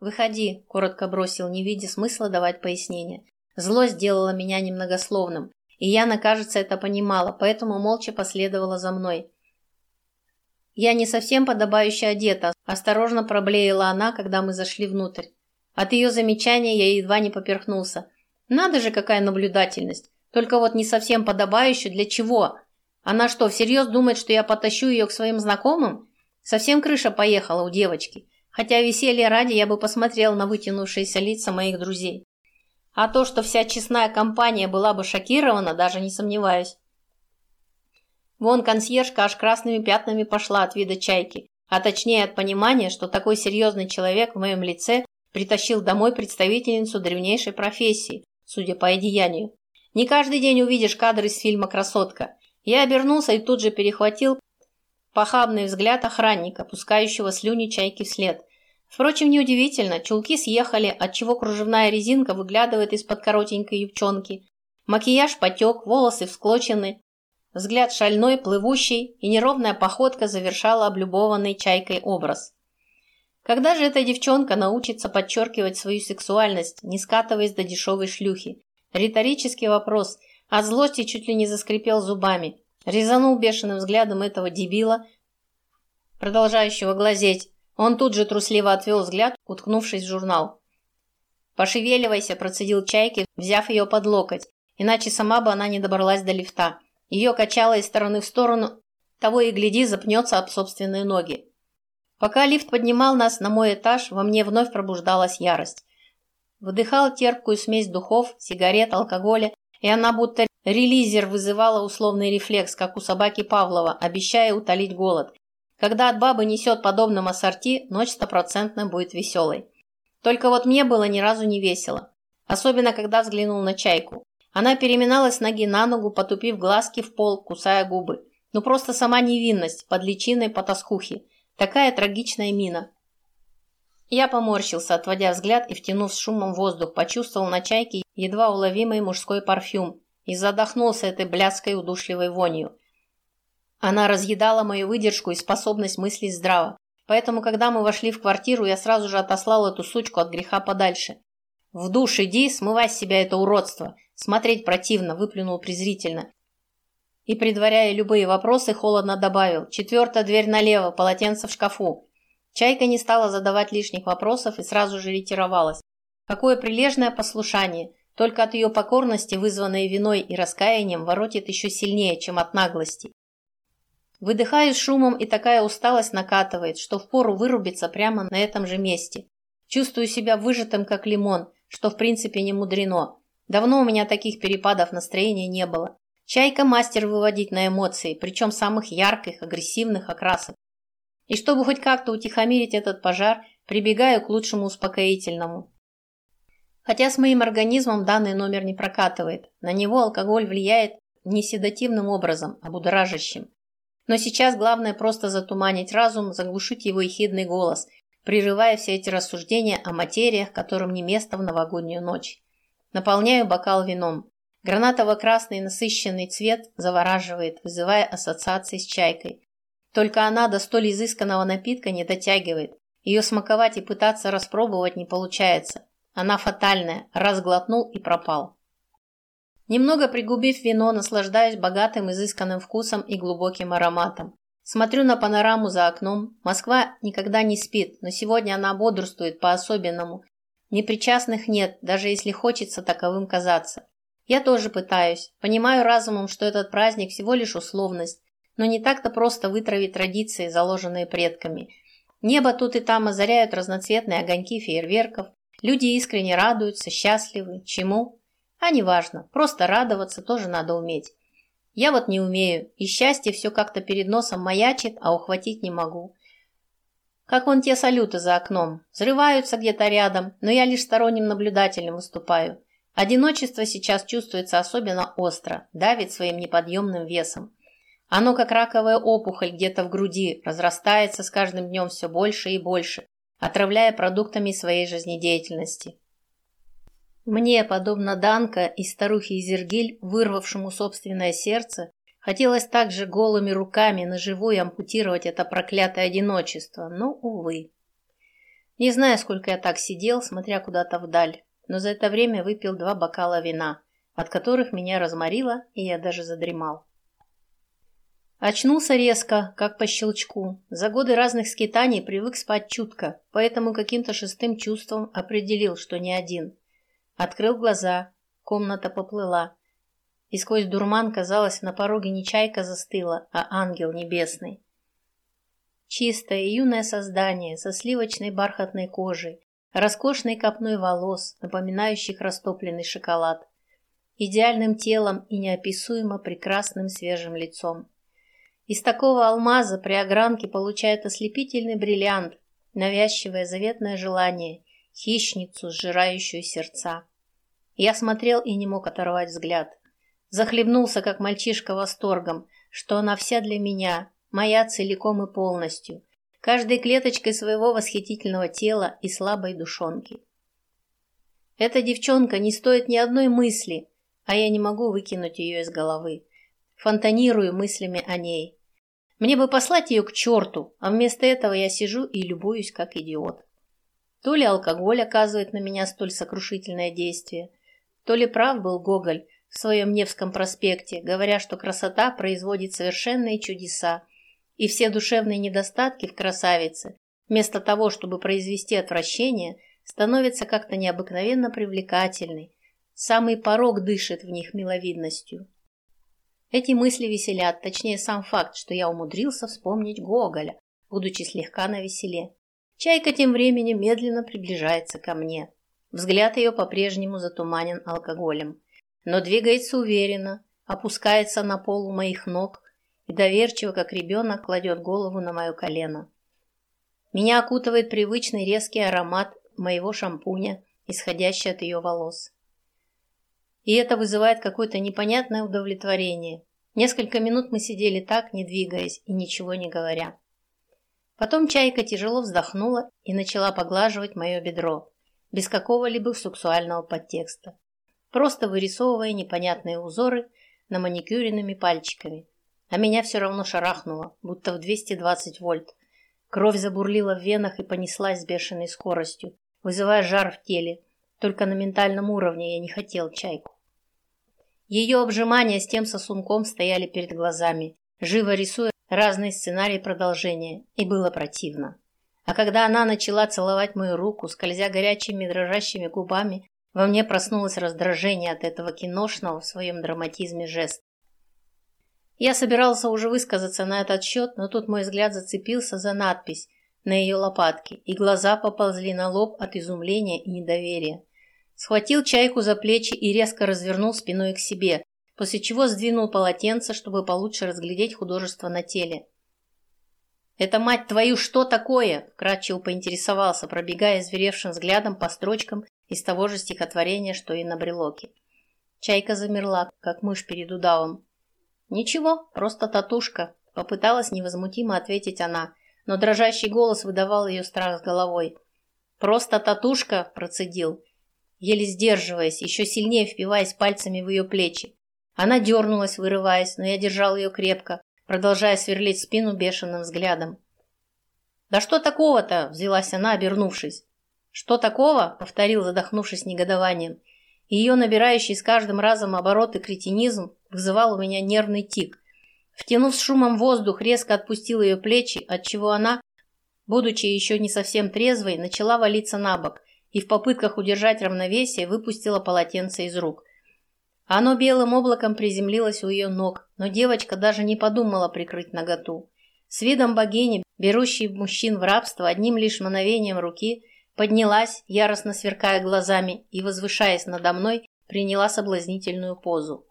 «Выходи», — коротко бросил, не видя смысла давать пояснения. Злость сделала меня немногословным, и Яна, кажется, это понимала, поэтому молча последовала за мной. «Я не совсем подобающе одета», – осторожно проблеяла она, когда мы зашли внутрь. От ее замечания я едва не поперхнулся. «Надо же, какая наблюдательность! Только вот не совсем подобающе для чего? Она что, всерьез думает, что я потащу ее к своим знакомым? Совсем крыша поехала у девочки. Хотя веселье ради я бы посмотрел на вытянувшиеся лица моих друзей. А то, что вся честная компания была бы шокирована, даже не сомневаюсь. Вон консьержка аж красными пятнами пошла от вида чайки, а точнее от понимания, что такой серьезный человек в моем лице притащил домой представительницу древнейшей профессии, судя по одеянию. Не каждый день увидишь кадры из фильма «Красотка». Я обернулся и тут же перехватил похабный взгляд охранника, пускающего слюни чайки вслед. Впрочем, неудивительно, чулки съехали, отчего кружевная резинка выглядывает из-под коротенькой юбчонки. Макияж потек, волосы всклочены, взгляд шальной, плывущий, и неровная походка завершала облюбованный чайкой образ. Когда же эта девчонка научится подчеркивать свою сексуальность, не скатываясь до дешевой шлюхи? Риторический вопрос, от злости чуть ли не заскрипел зубами. Резанул бешеным взглядом этого дебила, продолжающего глазеть. Он тут же трусливо отвел взгляд, уткнувшись в журнал. «Пошевеливайся», – процедил Чайки, взяв ее под локоть, иначе сама бы она не добралась до лифта. Ее качало из стороны в сторону, того и гляди, запнется об собственные ноги. Пока лифт поднимал нас на мой этаж, во мне вновь пробуждалась ярость. Вдыхал терпкую смесь духов, сигарет, алкоголя, и она будто релизер вызывала условный рефлекс, как у собаки Павлова, обещая утолить голод. Когда от бабы несет подобным ассорти, ночь стопроцентно будет веселой. Только вот мне было ни разу не весело. Особенно, когда взглянул на чайку. Она переминалась ноги на ногу, потупив глазки в пол, кусая губы. Ну просто сама невинность, под личиной потаскухи. Такая трагичная мина. Я поморщился, отводя взгляд и, втянув с шумом воздух, почувствовал на чайке едва уловимый мужской парфюм и задохнулся этой блядской удушливой вонью. Она разъедала мою выдержку и способность мыслить здраво. Поэтому, когда мы вошли в квартиру, я сразу же отослал эту сучку от греха подальше. «В душ иди, смывай с себя это уродство!» Смотреть противно, выплюнул презрительно. И, предваряя любые вопросы, холодно добавил. «Четвертая дверь налево, полотенце в шкафу. Чайка не стала задавать лишних вопросов и сразу же ретировалась. Какое прилежное послушание. Только от ее покорности, вызванной виной и раскаянием, воротит еще сильнее, чем от наглости. Выдыхаю шумом, и такая усталость накатывает, что впору вырубиться прямо на этом же месте. Чувствую себя выжатым, как лимон, что в принципе не мудрено. Давно у меня таких перепадов настроения не было. Чайка – мастер выводить на эмоции, причем самых ярких, агрессивных окрасов. И чтобы хоть как-то утихомирить этот пожар, прибегаю к лучшему успокоительному. Хотя с моим организмом данный номер не прокатывает. На него алкоголь влияет не седативным образом, а будоражащим. Но сейчас главное просто затуманить разум, заглушить его ехидный голос, прерывая все эти рассуждения о материях, которым не место в новогоднюю ночь. Наполняю бокал вином. Гранатово-красный насыщенный цвет завораживает, вызывая ассоциации с чайкой. Только она до столь изысканного напитка не дотягивает. Ее смаковать и пытаться распробовать не получается. Она фатальная, разглотнул и пропал. Немного пригубив вино, наслаждаюсь богатым изысканным вкусом и глубоким ароматом. Смотрю на панораму за окном. Москва никогда не спит, но сегодня она бодрствует по-особенному. Непричастных нет, даже если хочется таковым казаться. Я тоже пытаюсь. Понимаю разумом, что этот праздник всего лишь условность, но не так-то просто вытравить традиции, заложенные предками. Небо тут и там озаряют разноцветные огоньки фейерверков. Люди искренне радуются, счастливы. Чему? А неважно, просто радоваться тоже надо уметь. Я вот не умею, и счастье все как-то перед носом маячит, а ухватить не могу. Как вон те салюты за окном. Взрываются где-то рядом, но я лишь сторонним наблюдателем выступаю. Одиночество сейчас чувствуется особенно остро, давит своим неподъемным весом. Оно, как раковая опухоль где-то в груди, разрастается с каждым днем все больше и больше, отравляя продуктами своей жизнедеятельности. Мне, подобно Данка и старухе Изергиль, вырвавшему собственное сердце, хотелось также голыми руками наживую ампутировать это проклятое одиночество, но, увы. Не знаю, сколько я так сидел, смотря куда-то вдаль, но за это время выпил два бокала вина, от которых меня разморило, и я даже задремал. Очнулся резко, как по щелчку. За годы разных скитаний привык спать чутко, поэтому каким-то шестым чувством определил, что не один. Открыл глаза, комната поплыла. И сквозь дурман, казалось, на пороге не чайка застыла, а ангел небесный. Чистое юное создание со сливочной бархатной кожей, роскошной копной волос, напоминающих растопленный шоколад, идеальным телом и неописуемо прекрасным свежим лицом. Из такого алмаза при огранке получает ослепительный бриллиант, навязчивое заветное желание, хищницу, сжирающую сердца. Я смотрел и не мог оторвать взгляд. Захлебнулся, как мальчишка, восторгом, что она вся для меня, моя целиком и полностью, каждой клеточкой своего восхитительного тела и слабой душонки. Эта девчонка не стоит ни одной мысли, а я не могу выкинуть ее из головы. Фонтанирую мыслями о ней. Мне бы послать ее к черту, а вместо этого я сижу и любуюсь, как идиот. То ли алкоголь оказывает на меня столь сокрушительное действие, то ли прав был Гоголь в своем Невском проспекте, говоря, что красота производит совершенные чудеса, и все душевные недостатки в красавице, вместо того, чтобы произвести отвращение, становятся как-то необыкновенно привлекательной. Самый порог дышит в них миловидностью. Эти мысли веселят, точнее сам факт, что я умудрился вспомнить Гоголя, будучи слегка навеселе. Чайка тем временем медленно приближается ко мне. Взгляд ее по-прежнему затуманен алкоголем, но двигается уверенно, опускается на пол у моих ног и доверчиво, как ребенок, кладет голову на мое колено. Меня окутывает привычный резкий аромат моего шампуня, исходящий от ее волос и это вызывает какое-то непонятное удовлетворение. Несколько минут мы сидели так, не двигаясь и ничего не говоря. Потом чайка тяжело вздохнула и начала поглаживать мое бедро, без какого-либо сексуального подтекста, просто вырисовывая непонятные узоры на маникюренными пальчиками. А меня все равно шарахнуло, будто в 220 вольт. Кровь забурлила в венах и понеслась с бешеной скоростью, вызывая жар в теле, только на ментальном уровне я не хотел чайку. Ее обжимания с тем сосунком стояли перед глазами, живо рисуя разные сценарии продолжения, и было противно. А когда она начала целовать мою руку, скользя горячими дрожащими губами, во мне проснулось раздражение от этого киношного в своем драматизме жеста. Я собирался уже высказаться на этот счет, но тут мой взгляд зацепился за надпись на ее лопатке, и глаза поползли на лоб от изумления и недоверия. Схватил чайку за плечи и резко развернул спиной к себе, после чего сдвинул полотенце, чтобы получше разглядеть художество на теле. «Это, мать твою, что такое?» – вкратчиво поинтересовался, пробегая зверевшим взглядом по строчкам из того же стихотворения, что и на брелоке. Чайка замерла, как мышь перед удавом. «Ничего, просто татушка», – попыталась невозмутимо ответить она, но дрожащий голос выдавал ее страх с головой. «Просто татушка», – процедил, еле сдерживаясь, еще сильнее впиваясь пальцами в ее плечи. Она дернулась, вырываясь, но я держал ее крепко, продолжая сверлить спину бешеным взглядом. «Да что такого-то?» – взялась она, обернувшись. «Что такого?» – повторил, задохнувшись негодованием. Ее набирающий с каждым разом обороты кретинизм вызывал у меня нервный тик. Втянув с шумом воздух, резко отпустил ее плечи, отчего она, будучи еще не совсем трезвой, начала валиться на бок – и в попытках удержать равновесие выпустила полотенце из рук. Оно белым облаком приземлилось у ее ног, но девочка даже не подумала прикрыть наготу. С видом богини, берущей мужчин в рабство одним лишь мановением руки, поднялась, яростно сверкая глазами и, возвышаясь надо мной, приняла соблазнительную позу.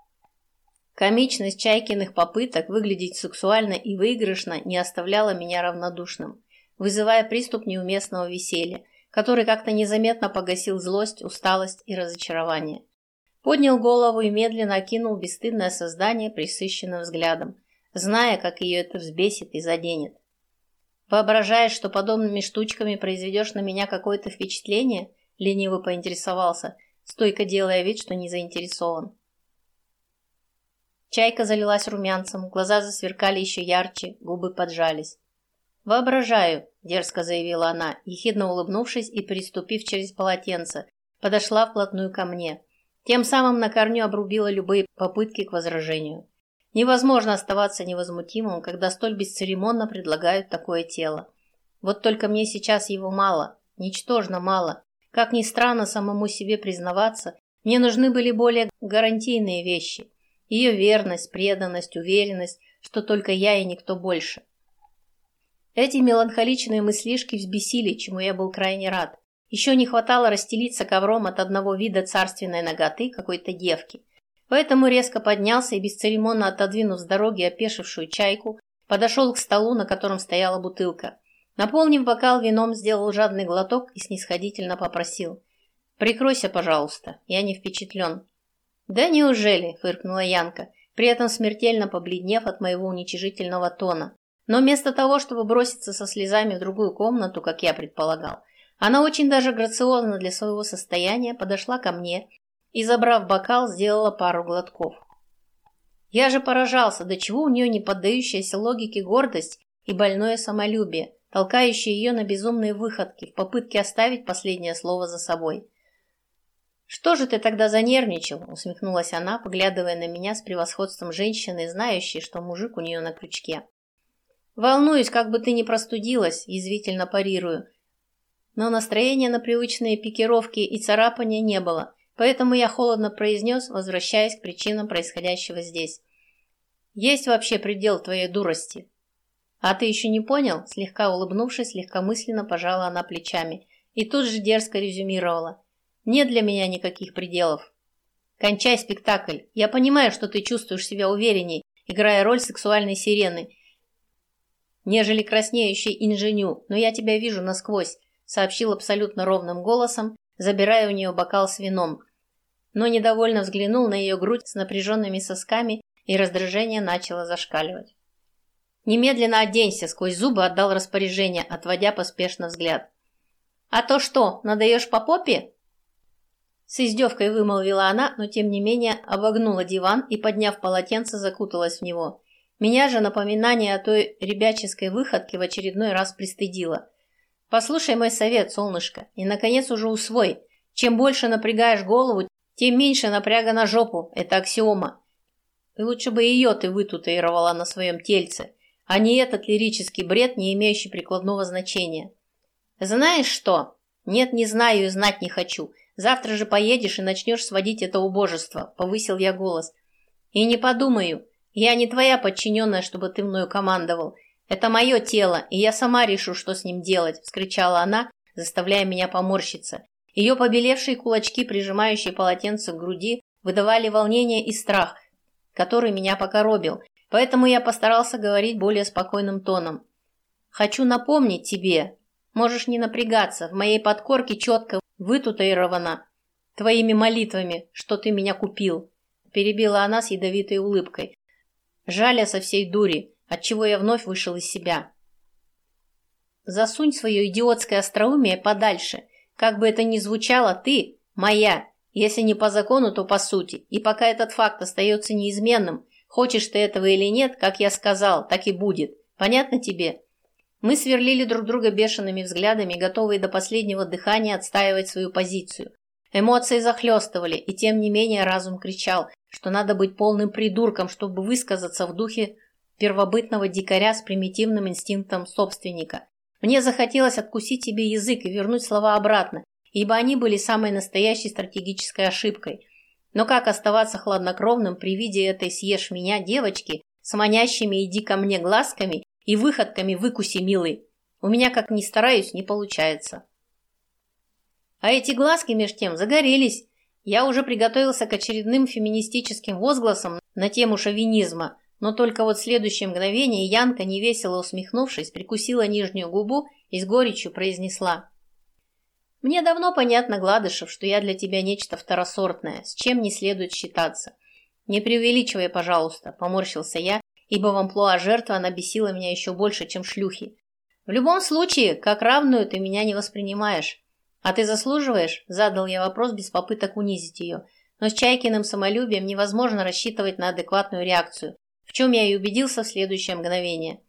Комичность Чайкиных попыток выглядеть сексуально и выигрышно не оставляла меня равнодушным, вызывая приступ неуместного веселья, который как-то незаметно погасил злость, усталость и разочарование. Поднял голову и медленно окинул бесстыдное создание присыщенным взглядом, зная, как ее это взбесит и заденет. Воображаешь, что подобными штучками произведешь на меня какое-то впечатление? Лениво поинтересовался, стойко делая вид, что не заинтересован. Чайка залилась румянцем, глаза засверкали еще ярче, губы поджались. «Воображаю», — дерзко заявила она, ехидно улыбнувшись и приступив через полотенце, подошла вплотную ко мне. Тем самым на корню обрубила любые попытки к возражению. Невозможно оставаться невозмутимым, когда столь бесцеремонно предлагают такое тело. Вот только мне сейчас его мало, ничтожно мало. Как ни странно самому себе признаваться, мне нужны были более гарантийные вещи. Ее верность, преданность, уверенность, что только я и никто больше. Эти меланхоличные мыслишки взбесили, чему я был крайне рад. Еще не хватало расстелиться ковром от одного вида царственной ноготы какой-то девки. Поэтому резко поднялся и, бесцеремонно отодвинув с дороги опешившую чайку, подошел к столу, на котором стояла бутылка. Наполнив бокал вином, сделал жадный глоток и снисходительно попросил. «Прикройся, пожалуйста, я не впечатлен». «Да неужели?» — фыркнула Янка, при этом смертельно побледнев от моего уничижительного тона. Но вместо того, чтобы броситься со слезами в другую комнату, как я предполагал, она очень даже грациозно для своего состояния подошла ко мне и, забрав бокал, сделала пару глотков. Я же поражался, до чего у нее не поддающаяся логике гордость и больное самолюбие, толкающие ее на безумные выходки в попытке оставить последнее слово за собой. «Что же ты тогда занервничал?» — усмехнулась она, поглядывая на меня с превосходством женщины, знающей, что мужик у нее на крючке. «Волнуюсь, как бы ты не простудилась», — язвительно парирую. Но настроения на привычные пикировки и царапания не было, поэтому я холодно произнес, возвращаясь к причинам происходящего здесь. «Есть вообще предел твоей дурости?» «А ты еще не понял?» Слегка улыбнувшись, легкомысленно пожала она плечами и тут же дерзко резюмировала. «Нет для меня никаких пределов. Кончай спектакль. Я понимаю, что ты чувствуешь себя уверенней, играя роль сексуальной сирены, нежели краснеющей инженю, но я тебя вижу насквозь», сообщил абсолютно ровным голосом, забирая у нее бокал с вином. Но недовольно взглянул на ее грудь с напряженными сосками, и раздражение начало зашкаливать. Немедленно оденься, сквозь зубы отдал распоряжение, отводя поспешно взгляд. А то что, надаешь по попе? С издевкой вымолвила она, но тем не менее обогнула диван и, подняв полотенце, закуталась в него. Меня же напоминание о той ребяческой выходке в очередной раз пристыдило. Послушай мой совет, солнышко, и, наконец, уже усвой. Чем больше напрягаешь голову, тем меньше напряга на жопу. Это аксиома. И лучше бы ее ты вытатуировала на своем тельце а не этот лирический бред, не имеющий прикладного значения. Знаешь что? Нет, не знаю и знать не хочу. Завтра же поедешь и начнешь сводить это убожество, повысил я голос. И не подумаю. Я не твоя подчиненная, чтобы ты мною командовал. Это мое тело, и я сама решу, что с ним делать, вскричала она, заставляя меня поморщиться. Ее побелевшие кулачки, прижимающие полотенце к груди, выдавали волнение и страх, который меня покоробил, Поэтому я постарался говорить более спокойным тоном. «Хочу напомнить тебе, можешь не напрягаться, в моей подкорке четко вытатуировано твоими молитвами, что ты меня купил», перебила она с ядовитой улыбкой, жаля со всей дури, отчего я вновь вышел из себя. «Засунь свое идиотское остроумие подальше, как бы это ни звучало, ты моя, если не по закону, то по сути, и пока этот факт остается неизменным, Хочешь ты этого или нет, как я сказал, так и будет. Понятно тебе? Мы сверлили друг друга бешеными взглядами, готовые до последнего дыхания отстаивать свою позицию. Эмоции захлестывали, и тем не менее разум кричал, что надо быть полным придурком, чтобы высказаться в духе первобытного дикаря с примитивным инстинктом собственника. Мне захотелось откусить себе язык и вернуть слова обратно, ибо они были самой настоящей стратегической ошибкой. Но как оставаться хладнокровным при виде этой «съешь меня» девочки с манящими «иди ко мне» глазками и выходками «выкуси, милый»? У меня, как ни стараюсь, не получается. А эти глазки, меж тем, загорелись. Я уже приготовился к очередным феминистическим возгласам на тему шовинизма, но только вот в следующее мгновение Янка, невесело усмехнувшись, прикусила нижнюю губу и с горечью произнесла. Мне давно понятно, Гладышев, что я для тебя нечто второсортное, с чем не следует считаться. Не преувеличивай, пожалуйста, поморщился я, ибо в амплуа жертвы она бесила меня еще больше, чем шлюхи. В любом случае, как равную ты меня не воспринимаешь. А ты заслуживаешь? Задал я вопрос без попыток унизить ее. Но с Чайкиным самолюбием невозможно рассчитывать на адекватную реакцию, в чем я и убедился в следующее мгновение.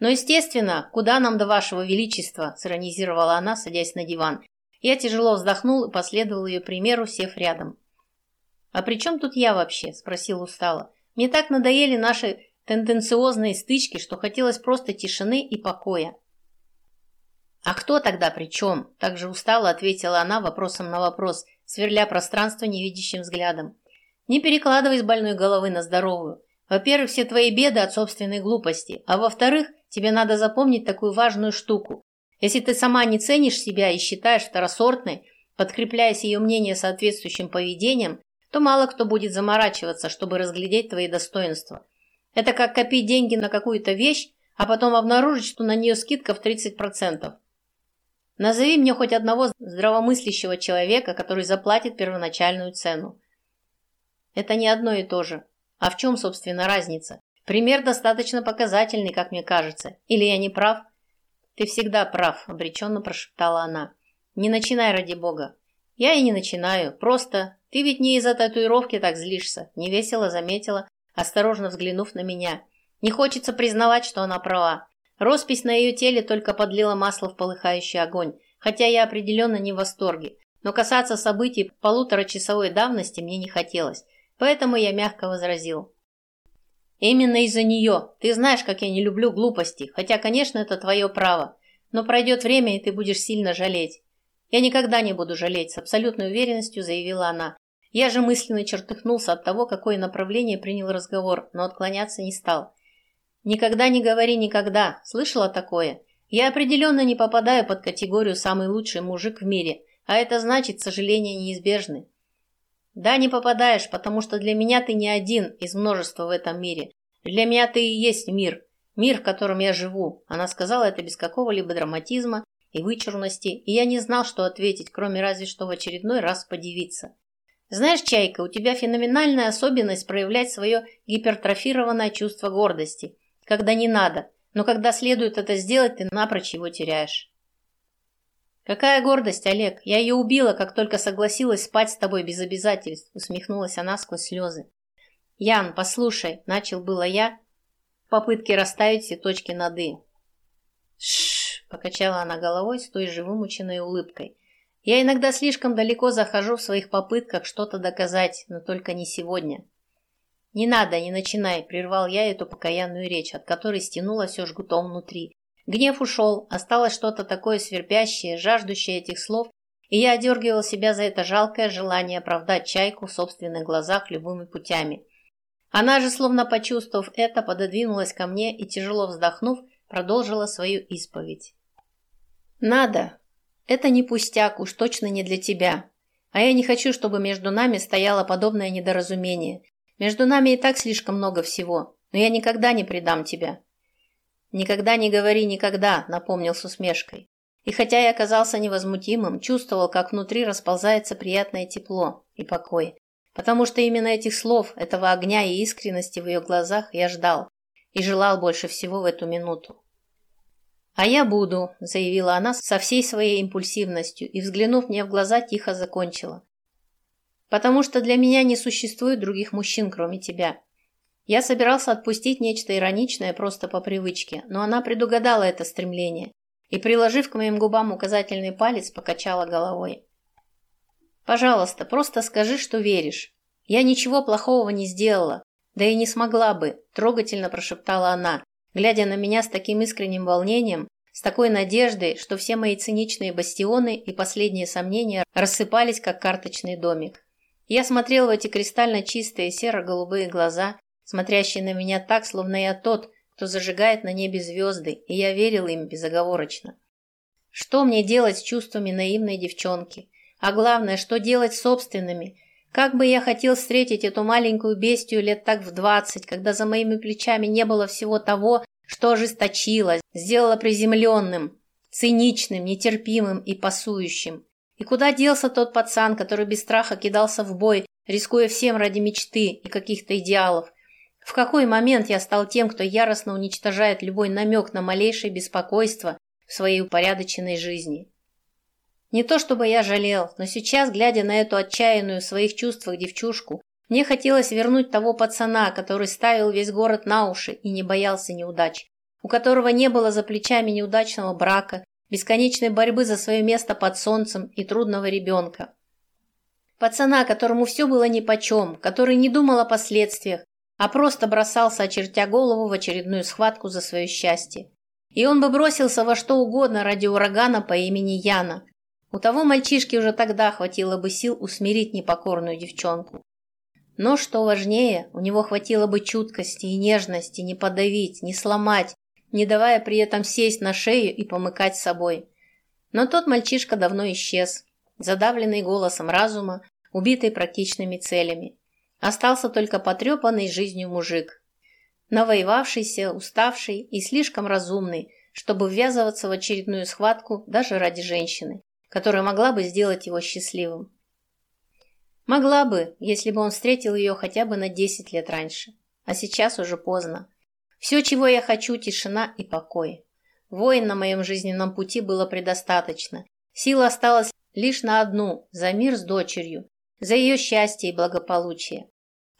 «Но, естественно, куда нам до вашего величества?» – сиронизировала она, садясь на диван. Я тяжело вздохнул и последовал ее примеру, сев рядом. «А при чем тут я вообще?» – спросил устало. «Мне так надоели наши тенденциозные стычки, что хотелось просто тишины и покоя». «А кто тогда при чем?» – также устало ответила она вопросом на вопрос, сверля пространство невидящим взглядом. «Не перекладывай с больной головы на здоровую. Во-первых, все твои беды от собственной глупости, а во-вторых, тебе надо запомнить такую важную штуку. Если ты сама не ценишь себя и считаешь второсортной, подкрепляясь ее мнение соответствующим поведением, то мало кто будет заморачиваться, чтобы разглядеть твои достоинства. Это как копить деньги на какую-то вещь, а потом обнаружить, что на нее скидка в 30%. Назови мне хоть одного здравомыслящего человека, который заплатит первоначальную цену. Это не одно и то же. А в чем, собственно, разница? Пример достаточно показательный, как мне кажется. Или я не прав? Ты всегда прав, обреченно прошептала она. Не начинай ради бога. Я и не начинаю. Просто ты ведь не из-за татуировки так злишься. Невесело заметила, осторожно взглянув на меня. Не хочется признавать, что она права. Роспись на ее теле только подлила масло в полыхающий огонь, хотя я определенно не в восторге. Но касаться событий полуторачасовой давности мне не хотелось. Поэтому я мягко возразил. Именно из-за нее. Ты знаешь, как я не люблю глупости, хотя, конечно, это твое право. Но пройдет время, и ты будешь сильно жалеть. Я никогда не буду жалеть, с абсолютной уверенностью заявила она. Я же мысленно чертыхнулся от того, какое направление принял разговор, но отклоняться не стал. Никогда не говори никогда. Слышала такое? Я определенно не попадаю под категорию «самый лучший мужик в мире», а это значит, сожаления неизбежны. Да, не попадаешь, потому что для меня ты не один из множества в этом мире. Для меня ты и есть мир. Мир, в котором я живу. Она сказала это без какого-либо драматизма и вычурности, и я не знал, что ответить, кроме разве что в очередной раз подивиться. Знаешь, Чайка, у тебя феноменальная особенность проявлять свое гипертрофированное чувство гордости, когда не надо, но когда следует это сделать, ты напрочь его теряешь. «Какая гордость, Олег! Я ее убила, как только согласилась спать с тобой без обязательств!» усмехнулась она сквозь слезы. «Ян, послушай!» – начал было я в попытке расставить все точки над «и». «Шшш!» – покачала она головой с той же вымученной улыбкой. «Я иногда слишком далеко захожу в своих попытках что-то доказать, но только не сегодня». «Не надо, не начинай!» – прервал я эту покаянную речь, от которой стянуло все жгутом внутри. Гнев ушел, осталось что-то такое свербящее, жаждущее этих слов, и я одергивал себя за это жалкое желание оправдать чайку в собственных глазах любыми путями. Она же, словно почувствовав это, пододвинулась ко мне и, тяжело вздохнув, продолжила свою исповедь. «Надо. Это не пустяк, уж точно не для тебя. А я не хочу, чтобы между нами стояло подобное недоразумение. Между нами и так слишком много всего, но я никогда не предам тебя. «Никогда не говори никогда», — напомнил с усмешкой. И хотя я оказался невозмутимым, чувствовал, как внутри расползается приятное тепло и покой. Потому что именно этих слов, этого огня и искренности в ее глазах я ждал и желал больше всего в эту минуту. «А я буду», — заявила она со всей своей импульсивностью и, взглянув мне в глаза, тихо закончила. «Потому что для меня не существует других мужчин, кроме тебя. Я собирался отпустить нечто ироничное просто по привычке, но она предугадала это стремление и, приложив к моим губам указательный палец, покачала головой. «Пожалуйста, просто скажи, что веришь. Я ничего плохого не сделала, да и не смогла бы», – трогательно прошептала она, глядя на меня с таким искренним волнением, с такой надеждой, что все мои циничные бастионы и последние сомнения рассыпались, как карточный домик. Я смотрел в эти кристально чистые серо-голубые глаза смотрящий на меня так, словно я тот, кто зажигает на небе звезды, и я верил им безоговорочно. Что мне делать с чувствами наивной девчонки? А главное, что делать с собственными? Как бы я хотел встретить эту маленькую бестию лет так в двадцать, когда за моими плечами не было всего того, что ожесточило, сделало приземленным, циничным, нетерпимым и пасующим. И куда делся тот пацан, который без страха кидался в бой, рискуя всем ради мечты и каких-то идеалов, в какой момент я стал тем, кто яростно уничтожает любой намек на малейшее беспокойство в своей упорядоченной жизни? Не то чтобы я жалел, но сейчас, глядя на эту отчаянную в своих чувствах девчушку, мне хотелось вернуть того пацана, который ставил весь город на уши и не боялся неудач. у которого не было за плечами неудачного брака, бесконечной борьбы за свое место под солнцем и трудного ребенка. Пацана, которому все было нипочем, который не думал о последствиях, а просто бросался, очертя голову в очередную схватку за свое счастье. И он бы бросился во что угодно ради урагана по имени Яна. У того мальчишки уже тогда хватило бы сил усмирить непокорную девчонку. Но, что важнее, у него хватило бы чуткости и нежности не подавить, не сломать, не давая при этом сесть на шею и помыкать собой. Но тот мальчишка давно исчез, задавленный голосом разума, убитый практичными целями. Остался только потрепанный жизнью мужик. Навоевавшийся, уставший и слишком разумный, чтобы ввязываться в очередную схватку даже ради женщины, которая могла бы сделать его счастливым. Могла бы, если бы он встретил ее хотя бы на 10 лет раньше. А сейчас уже поздно. Все, чего я хочу, тишина и покой. Воин на моем жизненном пути было предостаточно. Сила осталась лишь на одну – за мир с дочерью, за ее счастье и благополучие.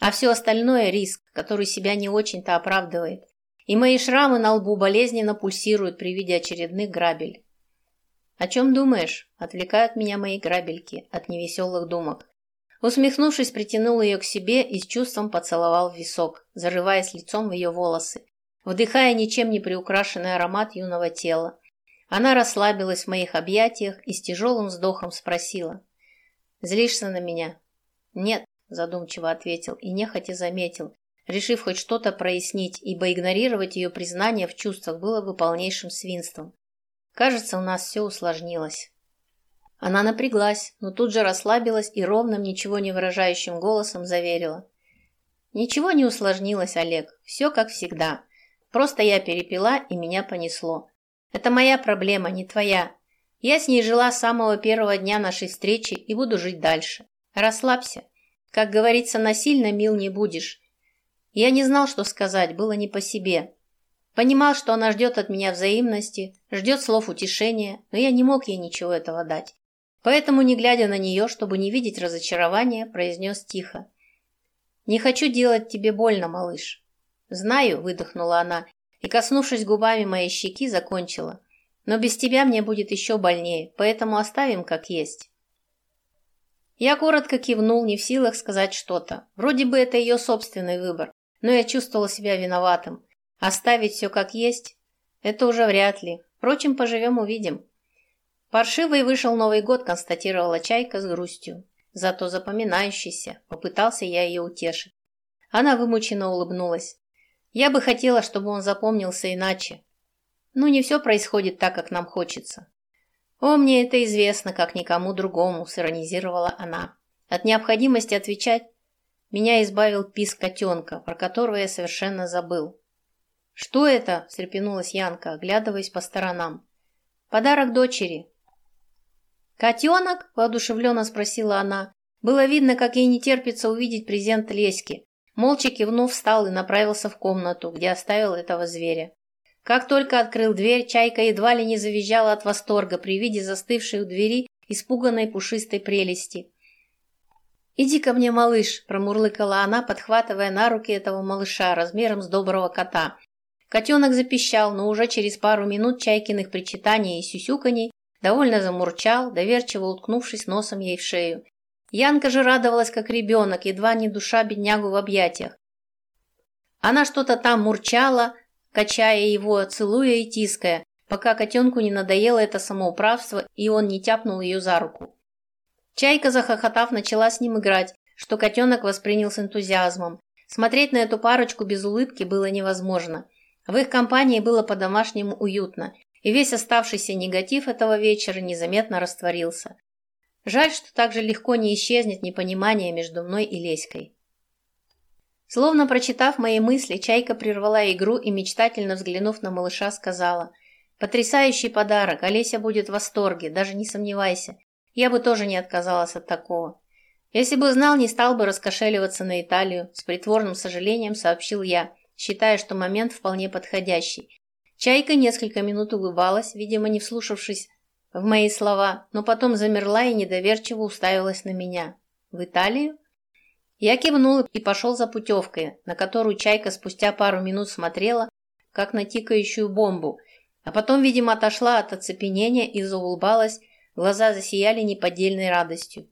А все остальное – риск, который себя не очень-то оправдывает. И мои шрамы на лбу болезненно пульсируют при виде очередных грабель. «О чем думаешь?» – отвлекают меня мои грабельки от невеселых думок. Усмехнувшись, притянул ее к себе и с чувством поцеловал в висок, зарываясь лицом в ее волосы, вдыхая ничем не приукрашенный аромат юного тела. Она расслабилась в моих объятиях и с тяжелым вздохом спросила. «Злишься на меня?» «Нет», – задумчиво ответил и нехотя заметил, решив хоть что-то прояснить, ибо игнорировать ее признание в чувствах было бы полнейшим свинством. «Кажется, у нас все усложнилось». Она напряглась, но тут же расслабилась и ровным, ничего не выражающим голосом заверила. «Ничего не усложнилось, Олег. Все как всегда. Просто я перепила, и меня понесло. Это моя проблема, не твоя. Я с ней жила с самого первого дня нашей встречи и буду жить дальше. Расслабься. Как говорится, насильно мил не будешь. Я не знал, что сказать, было не по себе. Понимал, что она ждет от меня взаимности, ждет слов утешения, но я не мог ей ничего этого дать. Поэтому, не глядя на нее, чтобы не видеть разочарования, произнес тихо. «Не хочу делать тебе больно, малыш». «Знаю», — выдохнула она, и, коснувшись губами моей щеки, закончила. «Но без тебя мне будет еще больнее, поэтому оставим как есть». Я коротко кивнул, не в силах сказать что-то. Вроде бы это ее собственный выбор, но я чувствовал себя виноватым. Оставить все как есть – это уже вряд ли. Впрочем, поживем-увидим. Паршивый вышел Новый год, констатировала Чайка с грустью. Зато запоминающийся. Попытался я ее утешить. Она вымученно улыбнулась. Я бы хотела, чтобы он запомнился иначе. Ну, не все происходит так, как нам хочется. О, мне это известно, как никому другому, сиронизировала она. От необходимости отвечать меня избавил писк котенка, про которого я совершенно забыл. «Что это?» – встрепенулась Янка, оглядываясь по сторонам. «Подарок дочери. «Котенок?» – воодушевленно спросила она. Было видно, как ей не терпится увидеть презент Леськи. Молча кивнув, встал и направился в комнату, где оставил этого зверя. Как только открыл дверь, Чайка едва ли не завизжала от восторга при виде застывшей у двери испуганной пушистой прелести. «Иди ко мне, малыш!» – промурлыкала она, подхватывая на руки этого малыша размером с доброго кота. Котенок запищал, но уже через пару минут Чайкиных причитаний и сюсюканий Довольно замурчал, доверчиво уткнувшись носом ей в шею. Янка же радовалась, как ребенок, едва не душа беднягу в объятиях. Она что-то там мурчала, качая его, целуя и тиская, пока котенку не надоело это самоуправство, и он не тяпнул ее за руку. Чайка, захохотав, начала с ним играть, что котенок воспринял с энтузиазмом. Смотреть на эту парочку без улыбки было невозможно. В их компании было по-домашнему уютно, и весь оставшийся негатив этого вечера незаметно растворился. Жаль, что так же легко не исчезнет непонимание между мной и Леськой. Словно прочитав мои мысли, Чайка прервала игру и, мечтательно взглянув на малыша, сказала «Потрясающий подарок, Олеся будет в восторге, даже не сомневайся. Я бы тоже не отказалась от такого». Если бы знал, не стал бы раскошеливаться на Италию, с притворным сожалением сообщил я, считая, что момент вполне подходящий. Чайка несколько минут улыбалась, видимо, не вслушавшись в мои слова, но потом замерла и недоверчиво уставилась на меня. «В Италию?» Я кивнул и пошел за путевкой, на которую Чайка спустя пару минут смотрела, как на тикающую бомбу, а потом, видимо, отошла от оцепенения и заулыбалась, глаза засияли неподдельной радостью.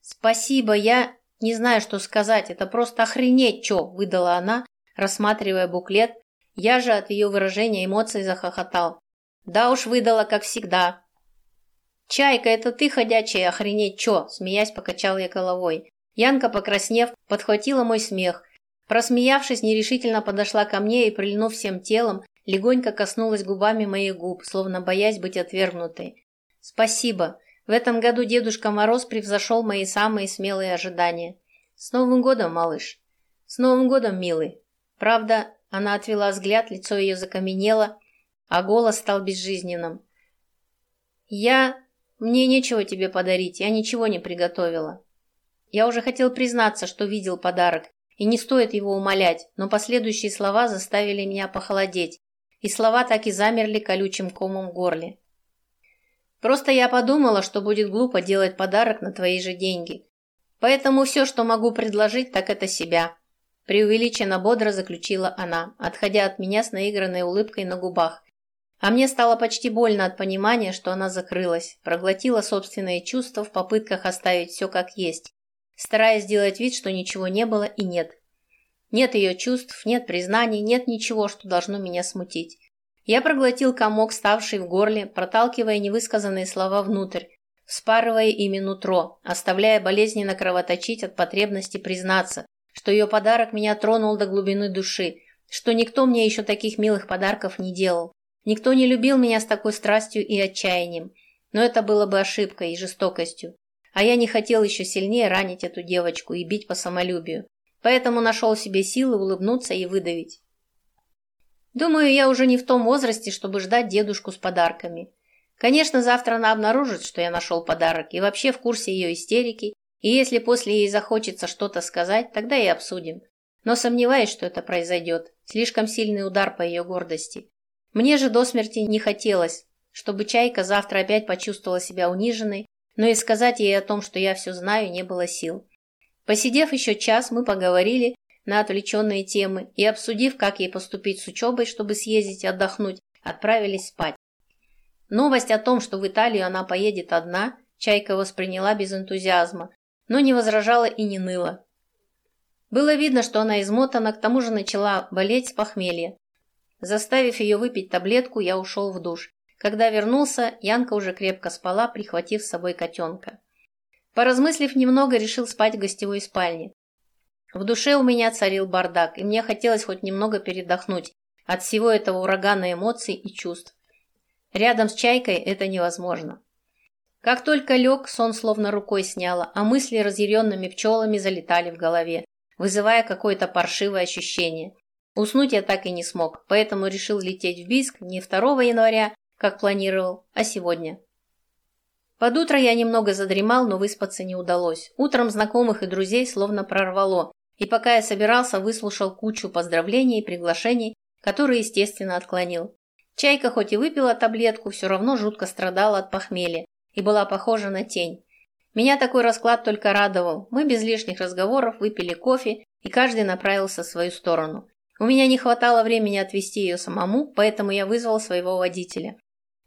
«Спасибо, я не знаю, что сказать, это просто охренеть, чё!» – выдала она, рассматривая буклет. Я же от ее выражения эмоций захохотал. «Да уж выдала, как всегда». «Чайка, это ты ходячая, охренеть, чё?» – смеясь, покачал я головой. Янка, покраснев, подхватила мой смех. Просмеявшись, нерешительно подошла ко мне и, прильнув всем телом, легонько коснулась губами моих губ, словно боясь быть отвергнутой. «Спасибо. В этом году Дедушка Мороз превзошел мои самые смелые ожидания. С Новым годом, малыш!» «С Новым годом, милый!» Правда, она отвела взгляд, лицо ее закаменело, а голос стал безжизненным. «Я... Мне нечего тебе подарить, я ничего не приготовила. Я уже хотел признаться, что видел подарок, и не стоит его умолять, но последующие слова заставили меня похолодеть, и слова так и замерли колючим комом в горле. Просто я подумала, что будет глупо делать подарок на твои же деньги. Поэтому все, что могу предложить, так это себя. Преувеличенно бодро заключила она, отходя от меня с наигранной улыбкой на губах. А мне стало почти больно от понимания, что она закрылась, проглотила собственные чувства в попытках оставить все как есть, стараясь сделать вид, что ничего не было и нет. Нет ее чувств, нет признаний, нет ничего, что должно меня смутить. Я проглотил комок, ставший в горле, проталкивая невысказанные слова внутрь, вспарывая ими нутро, оставляя болезненно кровоточить от потребности признаться, что ее подарок меня тронул до глубины души, что никто мне еще таких милых подарков не делал. Никто не любил меня с такой страстью и отчаянием. Но это было бы ошибкой и жестокостью. А я не хотел еще сильнее ранить эту девочку и бить по самолюбию поэтому нашел себе силы улыбнуться и выдавить. Думаю, я уже не в том возрасте, чтобы ждать дедушку с подарками. Конечно, завтра она обнаружит, что я нашел подарок, и вообще в курсе ее истерики, и если после ей захочется что-то сказать, тогда и обсудим. Но сомневаюсь, что это произойдет. Слишком сильный удар по ее гордости. Мне же до смерти не хотелось, чтобы Чайка завтра опять почувствовала себя униженной, но и сказать ей о том, что я все знаю, не было сил. Посидев еще час, мы поговорили на отвлеченные темы и, обсудив, как ей поступить с учебой, чтобы съездить отдохнуть, отправились спать. Новость о том, что в Италию она поедет одна, Чайка восприняла без энтузиазма, но не возражала и не ныла. Было видно, что она измотана, к тому же начала болеть с похмелья. Заставив ее выпить таблетку, я ушел в душ. Когда вернулся, Янка уже крепко спала, прихватив с собой котенка. Поразмыслив немного, решил спать в гостевой спальне. В душе у меня царил бардак, и мне хотелось хоть немного передохнуть от всего этого урагана эмоций и чувств. Рядом с чайкой это невозможно. Как только лег, сон словно рукой сняло, а мысли разъяренными пчелами залетали в голове, вызывая какое-то паршивое ощущение. Уснуть я так и не смог, поэтому решил лететь в Бийск не 2 января, как планировал, а сегодня. Под утро я немного задремал, но выспаться не удалось. Утром знакомых и друзей словно прорвало, и пока я собирался, выслушал кучу поздравлений и приглашений, которые, естественно, отклонил. Чайка хоть и выпила таблетку, все равно жутко страдала от похмелья и была похожа на тень. Меня такой расклад только радовал. Мы без лишних разговоров выпили кофе, и каждый направился в свою сторону. У меня не хватало времени отвезти ее самому, поэтому я вызвал своего водителя.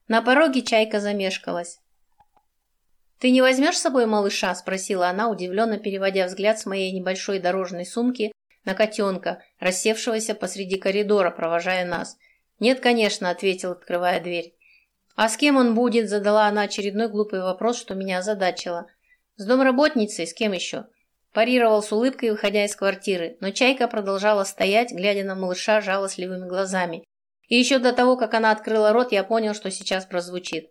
На пороге Чайка замешкалась. «Ты не возьмешь с собой малыша?» – спросила она, удивленно переводя взгляд с моей небольшой дорожной сумки на котенка, рассевшегося посреди коридора, провожая нас. «Нет, конечно», – ответил, открывая дверь. «А с кем он будет?» – задала она очередной глупый вопрос, что меня озадачило. «С домработницей? С кем еще?» Парировал с улыбкой, выходя из квартиры, но Чайка продолжала стоять, глядя на малыша жалостливыми глазами. И еще до того, как она открыла рот, я понял, что сейчас прозвучит.